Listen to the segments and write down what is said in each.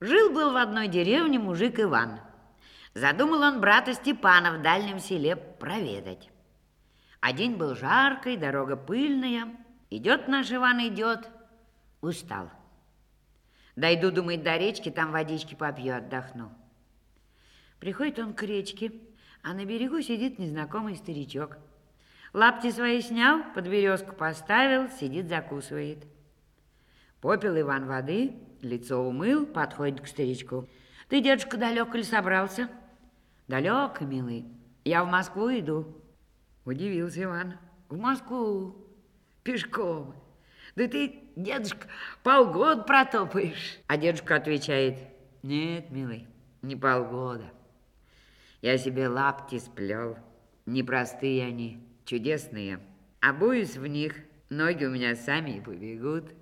Жил-был в одной деревне мужик Иван. Задумал он брата Степана в дальнем селе проведать. А день был жаркий, дорога пыльная. Идет наш Иван, идет, устал. Дойду, думает, до речки, там водички попью, отдохну. Приходит он к речке, а на берегу сидит незнакомый старичок. Лапти свои снял, под березку поставил, сидит, закусывает. Попил Иван воды, лицо умыл, подходит к старичку. Ты, дедушка, далеко ли собрался? Далеко, милый. Я в Москву иду. Удивился Иван. В Москву? Пешком. Да ты, дедушка, полгода протопаешь. А дедушка отвечает. Нет, милый, не полгода. Я себе лапти сплел. Непростые они, чудесные. Обуюсь в них, ноги у меня сами побегут.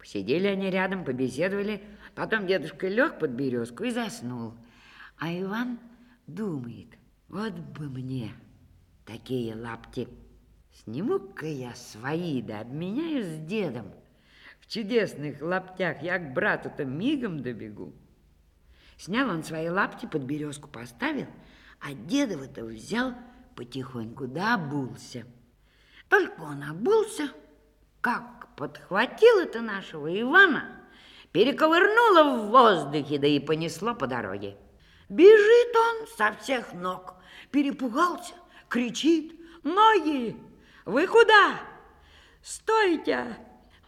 Посидели они рядом, побеседовали. Потом дедушка лег под березку и заснул. А Иван думает, вот бы мне такие лапти. Сниму-ка я свои, да обменяюсь с дедом. В чудесных лаптях я к брату-то мигом добегу. Снял он свои лапти, под березку поставил, а дедова-то взял потихоньку, да обулся. Только он обулся, как подхватил это нашего Ивана, перековырнуло в воздухе, да и понесло по дороге. Бежит он со всех ног, перепугался, кричит, «Ноги! Вы куда? Стойте!»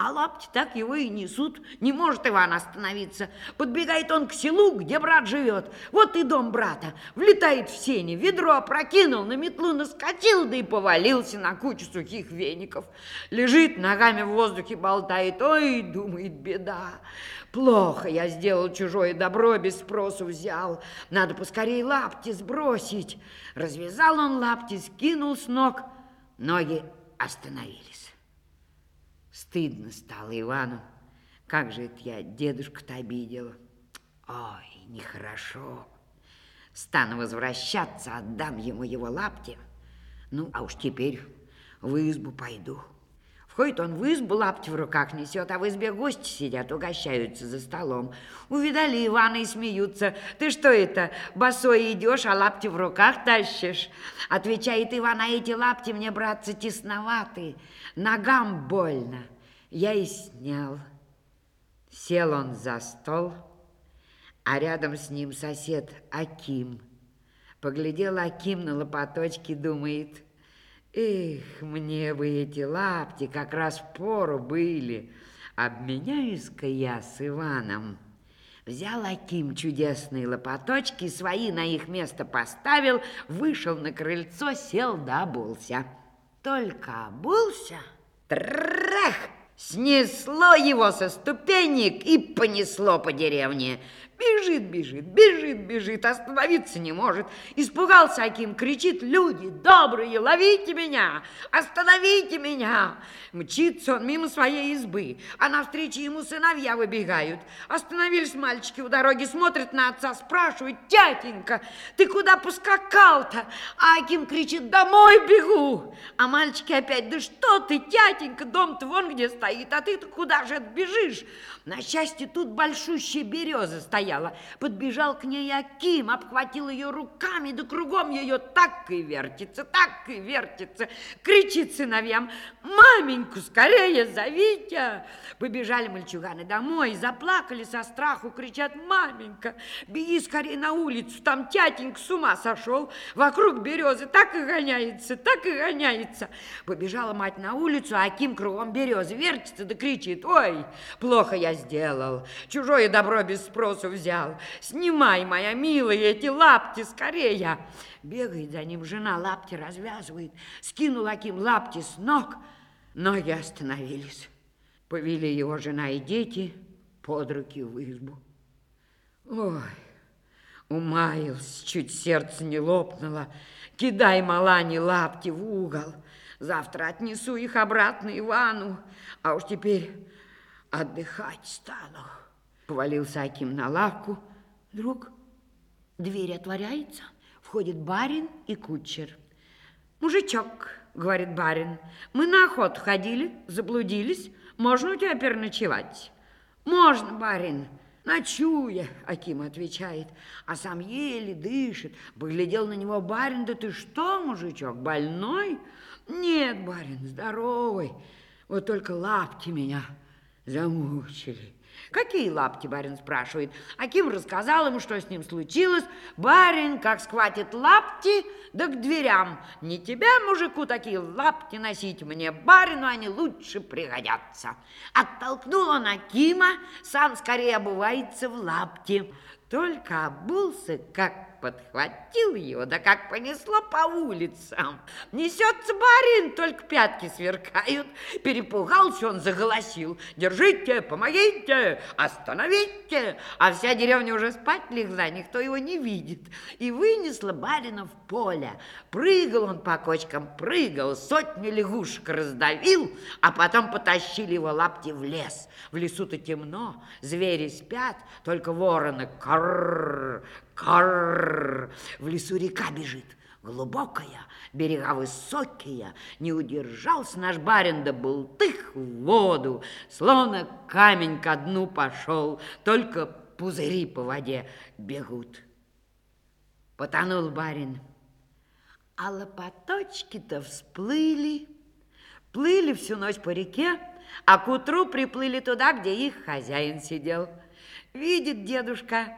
А лапти так его и несут. Не может Иван остановиться. Подбегает он к селу, где брат живет. Вот и дом брата. Влетает в сене, ведро опрокинул, на метлу наскочил, да и повалился на кучу сухих веников. Лежит, ногами в воздухе болтает. Ой, думает, беда. Плохо я сделал чужое добро, без спросу взял. Надо поскорее лапти сбросить. Развязал он лапти, скинул с ног. Ноги остановились. Стыдно стало Ивану. Как же это я дедушку-то обидела. Ой, нехорошо. Стану возвращаться, отдам ему его лапти. Ну, а уж теперь в избу пойду. Входит он в избу, лапти в руках несет, а в избе гости сидят, угощаются за столом. Увидали Ивана и смеются. Ты что это, босой идешь, а лапти в руках тащишь? Отвечает Иван, а эти лапти мне, братцы, тесноваты, ногам больно. Я и снял. Сел он за стол, а рядом с ним сосед Аким. Поглядел Аким на лопаточки, думает – Эх, мне бы эти лапти как раз в пору были. Обменяюсь-ка я с Иваном. Взял Аким чудесные лопаточки, свои на их место поставил, вышел на крыльцо, сел да обулся. Только обулся, трах, снесло его со ступенек и понесло по деревне. Бежит, бежит, бежит, бежит, остановиться не может. Испугался Аким, кричит, люди добрые, ловите меня, остановите меня. Мчится он мимо своей избы, а навстречу ему сыновья выбегают. Остановились мальчики у дороги, смотрят на отца, спрашивают, тятенька, ты куда поскакал-то? А Аким кричит, домой бегу. А мальчики опять, да что ты, тятенька, дом-то вон где стоит, а ты-то куда же бежишь? На счастье, тут большущая береза стояла стояла. Подбежал к ней Аким, обхватил ее руками, да кругом ее так и вертится, так и вертится. Кричит сыновьям, маменьку скорее зовите. Побежали мальчуганы домой, заплакали со страху, кричат, маменька, беги скорее на улицу, там тятенька с ума сошел, вокруг березы так и гоняется, так и гоняется. Побежала мать на улицу, а Аким кругом березы вертится да кричит, ой, плохо я сделал, чужое добро без спросу взял взял. Снимай, моя милая, эти лапти скорее. Бегает за ним жена, лапти развязывает. Скинул Аким лапти с ног. Ноги остановились. Повели его жена и дети под руки в избу. Ой, умаился, чуть сердце не лопнуло. Кидай, Малани, лапти в угол. Завтра отнесу их обратно Ивану, а уж теперь отдыхать стану. Повалился Аким на лавку. Вдруг дверь отворяется, входит барин и кучер. «Мужичок», — говорит барин, — «мы на охоту ходили, заблудились. Можно у тебя переночевать?» «Можно, барин». Ночуя, Аким отвечает, а сам еле дышит. Поглядел на него барин, да ты что, мужичок, больной? Нет, барин, здоровый. Вот только лапки меня замучили. Какие лапти, барин спрашивает. Аким рассказал ему, что с ним случилось. Барин, как схватит лапти, да к дверям. Не тебя, мужику, такие лапти носить мне, барину они лучше пригодятся. Оттолкнул он Акима, сам скорее обувается в лапти. Только обулся, как подхватил его, да как понесло по улицам. Несется барин, только пятки сверкают. Перепугался он, заголосил. Держите, помогите, остановите. А вся деревня уже спать легла, никто его не видит. И вынесла барина в поле. Прыгал он по кочкам, прыгал, сотни лягушек раздавил, а потом потащили его лапти в лес. В лесу-то темно, звери спят, только вороны карр. В лесу река бежит, глубокая, берега высокие. Не удержался наш барин, да был тых в воду, словно камень ко дну пошел, только пузыри по воде бегут. Потонул барин, а лопаточки-то всплыли, плыли всю ночь по реке, а к утру приплыли туда, где их хозяин сидел. Видит дедушка,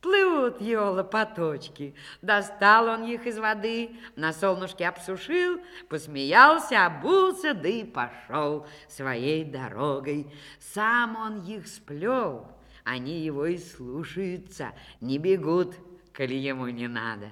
плывут его лопаточки. Достал он их из воды, на солнышке обсушил, посмеялся, обулся, да и пошел своей дорогой. Сам он их сплел, они его и слушаются, не бегут, коли ему не надо.